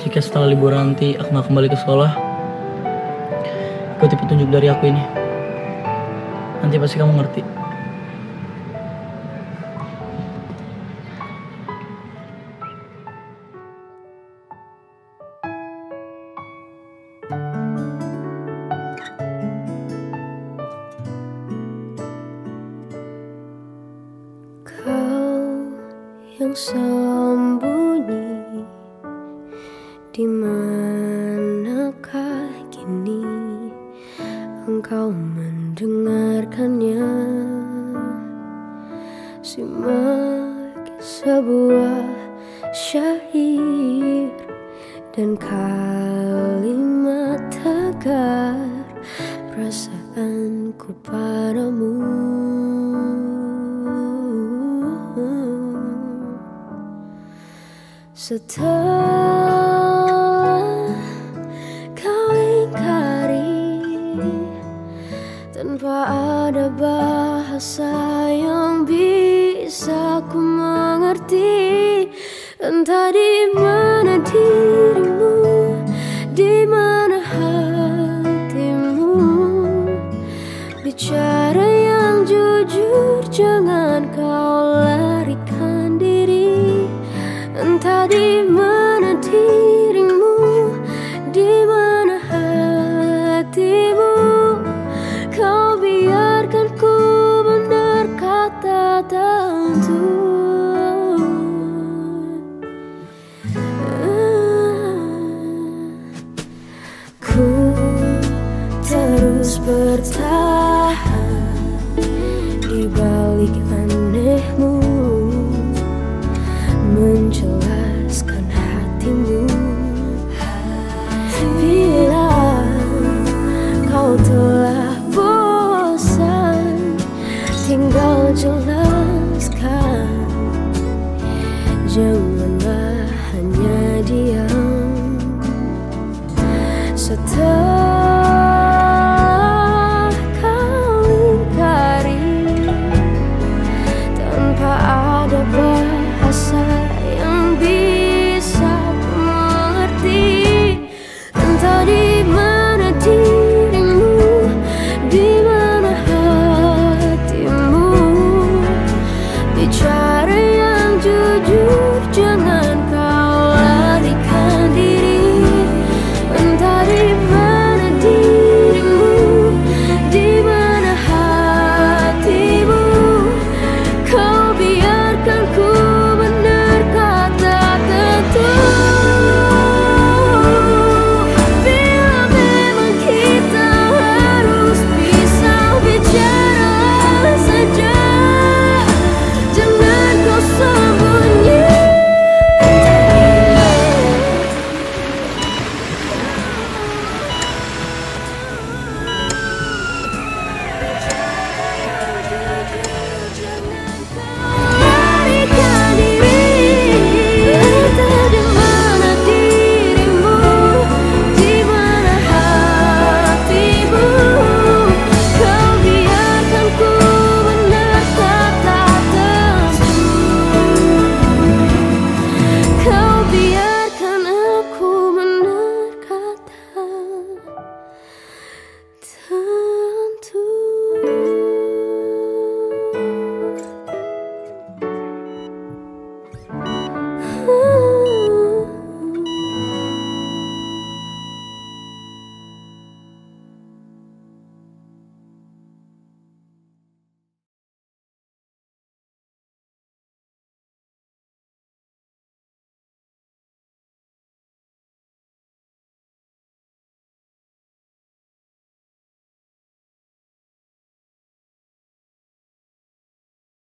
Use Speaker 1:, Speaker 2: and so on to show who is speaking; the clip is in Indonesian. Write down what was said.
Speaker 1: Jika setelah liburan nanti nggak kembali ke sekolah, ikuti petunjuk dari aku ini. Nanti pasti kamu ngerti.
Speaker 2: Kau yang di kini engkau mendengarkannya? Simak sebuah syair dan kalimat tegar perasaanku padamu. Setelah Tanpa ada bahasa yang bisa ku mengerti Entah di mana dirimu Di mana hatimu. Bicara yang jujur Jangan kau larikan diri Entah di mana bertahan di balik anehmu. Menjelaskan hatimu. Bila kau telah bosan tinggal jelaskan. Janganlah hanya diam. Setelah